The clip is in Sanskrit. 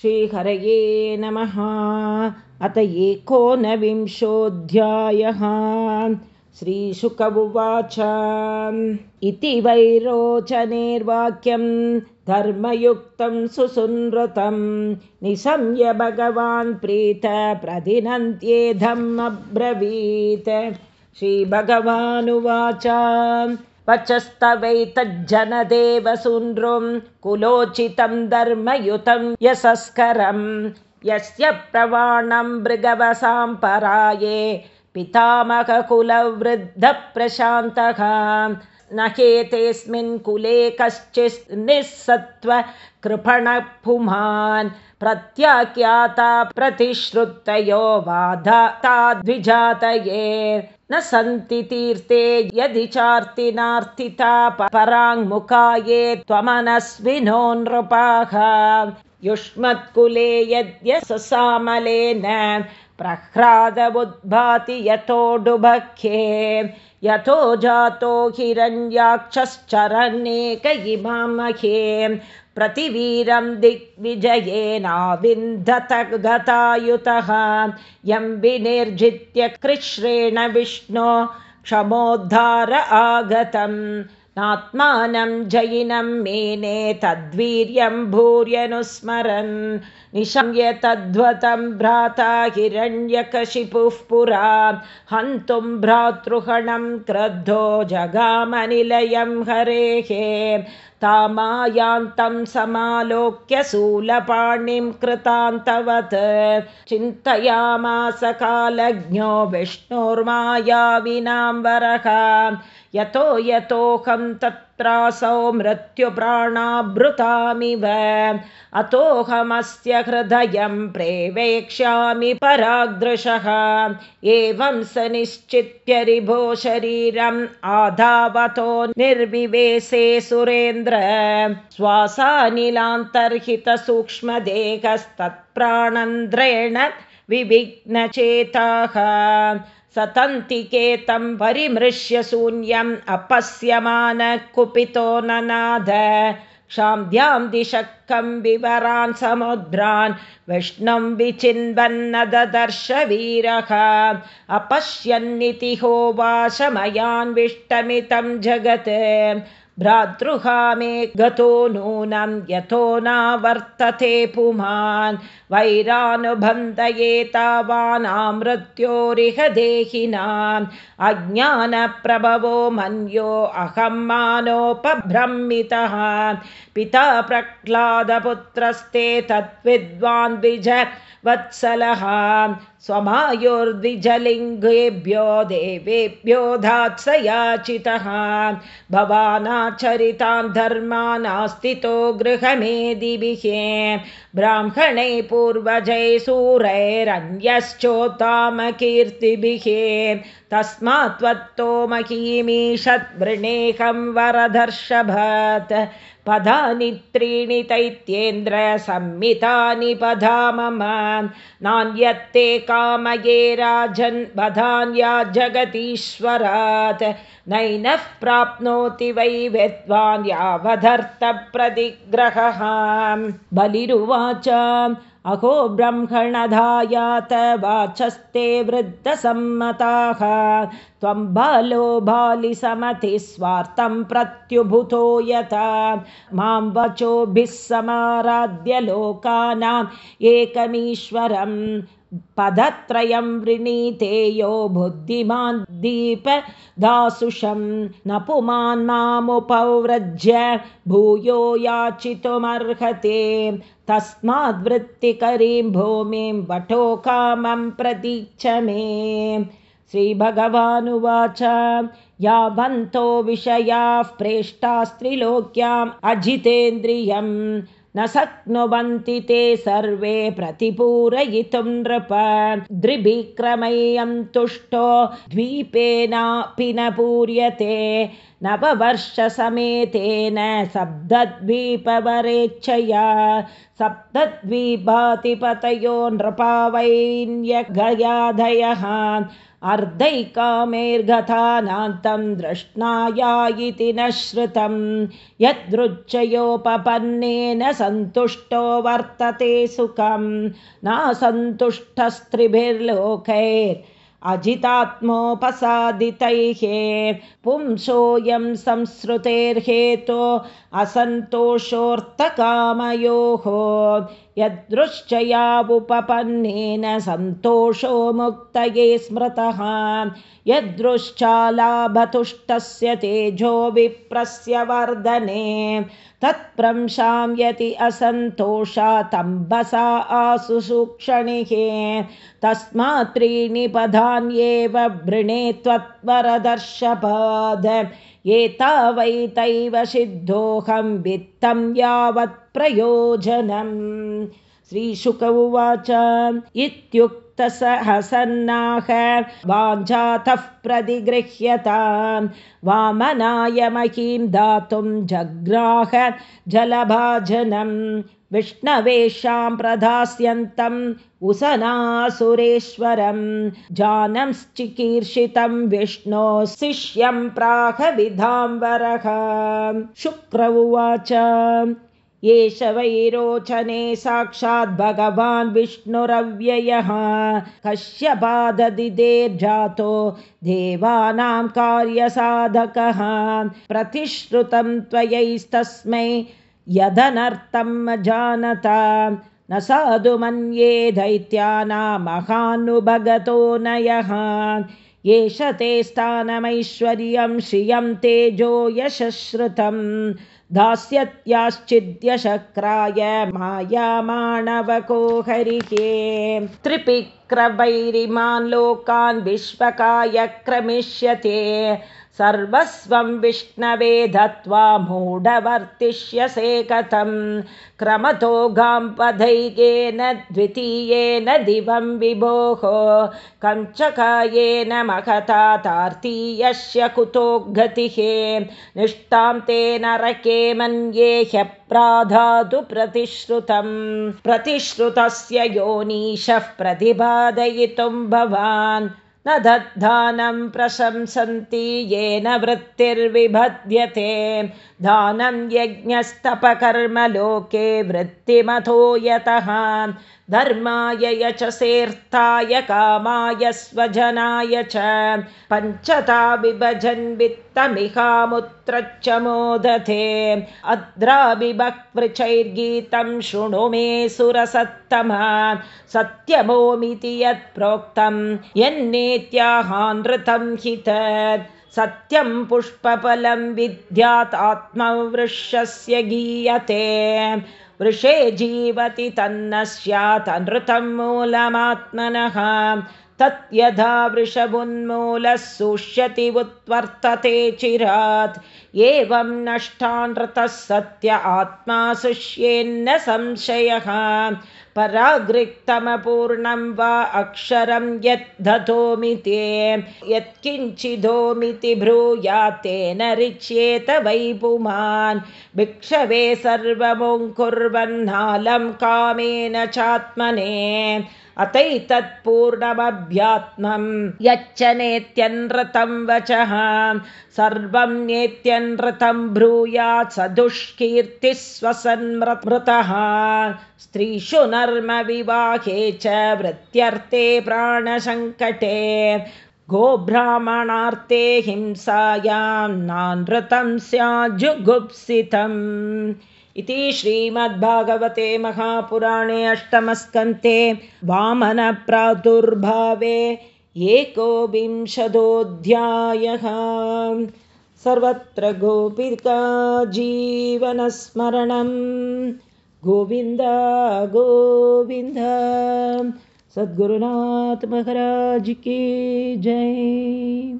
श्रीहरये नमः। अत एकोनविंशोऽध्यायः। श्रीशुक उवाच। इति वैरोचनेर्वाक्यं धर्मयुक्तं सुसंहृतं निशम्य भगवान् प्रीत प्रतिनन्त्येधमब्रवीत् श्रीभगवानुवाच वचस्तवैतज्जनदेवसूनृं कुलोचितं धर्मयुतं यशस्करं। यस्य प्रवाणं मृगवसां पराये पितामहकुलवृद्धप्रशान्तः न हेतेऽस्मिन् कुले कश्चित् निःसत्त्वकृपणः पुमान् प्रत्याख्याता प्रतिश्रुतयो बाधा द्विजातये न सन्ति तीर्थे यदि चार्तिनार्थिता पराङ्मुखा ये त्वमनस्विनो नृपाः। युष्मत्कुले यद्य ससामलेन प्रह्रादमुद्भाति यतोडुभख्ये यतो जातो हिरण्याक्षश्चरन्नेक इमामहे प्रतिवीरं दिग्विजयेनाविन्दत गतायुतः यं विनिर्जित्य कृश्रेण विष्णो क्षमोद्धार आगतम् नात्मानं जयिनं मेने तद्वीर्यं भूर्यनुस्मरन् निशम्य तद्वतं भ्राता हिरण्यकशिपुः पुरा। हन्तुं भ्रातृहणं क्रुद्धो जगामनिलयं हरेः। तामायान्तं समालोक्य शूलपाणिं कृतान्तवत्। चिन्तयामास कालज्ञो विष्णोर्मायाविनां वरः यतो यतोऽहं तत्रासौ मृत्युप्राणाभृतामिव। अतोऽहमस्य हृदयं प्रेवेक्ष्यामि परादृशः एवं स निश्चित्य रिभो शरीरम् आधावतो निर्विवेशे सुरेन्द्र। श्वासानिलान्तर्हितसूक्ष्मदेहस्तत्प्राणन्द्रेण विविघ्नचेताः सतन्तिकेतं परिमृश्य शून्यम् अपश्यमान कुपितो ननाद। क्षान्ध्यां दिशक्कं विवरान् समुद्रान् विष्णुं विचिन्वन्नदर्श वीरः अपश्यन्निति होवाशमयान्विष्टमितं जगत् भ्रातृहा मे गतो नूनं यतो न वर्तते पुमान्। वैरानुबन्धये तावानामृत्योरिह देहिनाम् अज्ञानप्रभवो मन्यो अहं मानोपभ्रमितः। पिता प्रह्लादपुत्रस्ते तद्विद्वान् द्विज वत्सलः स्वमायुर्द्विजलिङ्गेभ्यो देवेभ्यो धात्स याचितः भवानाचरितान् धर्मानास्तितो गृहमेदिभिः। ब्राह्मणे पूर्वजै सूरैरन्यश्चोत्तामकीर्तिभिः तस्मात् त्वत्तो महीमीषद्वृणेहं वरदर्शभत् पदानि त्रीणि दैत्येन्द्र संमितानि पदा मम नान्यत्ते कामये राजन् वधान्या जगतीश्वरात् नैनः प्राप्नोति वै विद्वान् यावदर्थप्रतिग्रहः। बलिरुवाच अहो ब्रह्मणधायात वाचस्ते वृद्धसम्मताः। त्वं बालो बालिसमति स्वार्थं प्रत्युभूतो यथा। मां वचोभिः समाराध्य लोकानाम् एकमीश्वरम् पदत्रयं वृणीते यो बुद्धिमान् दीपदासुषं न पुमान् मामुपव्रज्य भूयो याचितुमर्हते। तस्माद्वृत्तिकरीं भूमिं वटोकामं प्रतीच्छ मे। श्रीभगवानुवाच यावन्तो विषयाः प्रेष्टास्त्रिलोक्याम् अजितेन्द्रियम् न शक्नुवन्ति ते सर्वे प्रतिपूरयितुं नृप। द्रिभिक्रमयं तुष्टो द्वीपेनापि न पूर्यते नववर्षसमेतेन सप्तद्वीपवरेच्छया सप्तद्वीपातिपतयो नृपावैन्यगयाधयः अर्धैकामेर्गतानान्तं दृष्णाया इति न श्रुतं यदृच्छयोपपन्नेन सन्तुष्टो वर्तते सुखं नासन्तुष्टस्त्रिभिर्लोकैर् अजितात्मोपसादितैः पुंसोऽयं संसृतेर्हेतो असन्तोषोऽर्थकामयोः यदृश्चयावुपपन्नेन सन्तोषो मुक्तये स्मृतः। यदृश्चालाभतुष्टस्य तेजो विप्रस्य वर्धने। तत्प्रंशां यति असन्तोषा तम्बसा आसु सूक्षणिः तस्मात् त्रीणि पदान्येव वृणे त्वत्वरदर्शपाद एतावैतैव सिद्धोऽहं वित्तं यावत् प्रयोजनम् श्रीशुक उवाच इत्युक् सहसन्नाह वाञ्छातः प्रतिगृह्यतां। वामनाय महीं दातुं जग्राह जलभाजनं विष्णवेषां प्रधास्यन्तम् उसनासुरेश्वरं जानंश्चिकीर्षितं विष्णो शिष्यं प्राहविधाम्बरः शुक्र उवाच। एष वैरोचने साक्षात् भगवान् विष्णुरव्ययः। कश्यपाददिदेर्जातो देवानां कार्यसाधकः। प्रतिश्रुतं त्वयैस्तस्मै यदनर्थं जानत न साधु मन्ये दैत्यानामहानुभगतो नयः। एष ते स्थानमैश्वर्यं श्रियं तेजो यशश्रुतम् दास्यत्याश्चिद्यशक्राय मायामाणवको हरिके। त्रिपिक्रवैरिमान् लोकान् विश्वकाय क्रमिष्यते सर्वस्वं विष्णवे दत्त्वा मूढवर्तिष्यसे कथं क्रमतो गाम्पधैकेन द्वितीयेन दिवं विभोः कञ्चकायेन महता तार्तीयस्य कुतो गतिः निष्ठां ते नरके मन्ये ह्यप्राधातु प्रतिश्रुतं प्रतिश्रुतस्य योनीशः प्रतिपादयितुं भवान् न दद्धानं प्रशंसन्ति येन वृत्तिर्विभद्यते। दानं यज्ञस्तपकर्मलोके वृत्तिमथो यतः। धर्माय यचसेऽर्थाय कामाय स्वजनाय च। पञ्चता विभजन् वित्तमिहामुत्रच्च मोदते अद्राविभक्वृचैर्गीतं शृणु मे सुरसत्तमा। सत्यमोमिति यत् प्रोक्तं यन्नेत्याहानृतं हि तत् सत्यं पुष्पफलं विद्यात् आत्मवृक्षस्य गीयते। वृषे जीवति तन्न स्यात् अनृतं मूलमात्मनः तत् यथा वृषभुन्मूलः सुष्यति उत्वर्तते चिरात्। एवं नष्टानृतः सत्य आत्मा सुष्येन्न संशयः। परागृक्तमपूर्णं वा अक्षरं यत् दधोमिते यत्किञ्चिदोमिति ब्रूयात्तेन रिच्येत वै पुमान् भिक्षवे सर्वमुङ्कुर्वन्नालं कामेन चात्मने अतैतत्पूर्णमभ्यात्मं यच्च नेत्यनृतं वचः। सर्वं नेत्यनृतं ब्रूयात् स दुष्कीर्तिः स्वसन्मृतः स्त्रीषु नर्मविवाहे च वृत्त्यर्थे प्राणसङ्कटे। गोब्राह्मणार्थे हिंसायां नानृतं स्याज्जुगुप्सितम् इति श्रीमद्भागवते महापुराणे अष्टमस्कन्ते वामनप्रादुर्भावे एकोविंशदोऽध्यायः। सर्वत्र गोपिका जीवनस्मरणं। गोविन्द गोविन्द। सद्गुरुनाथ महाराज की जय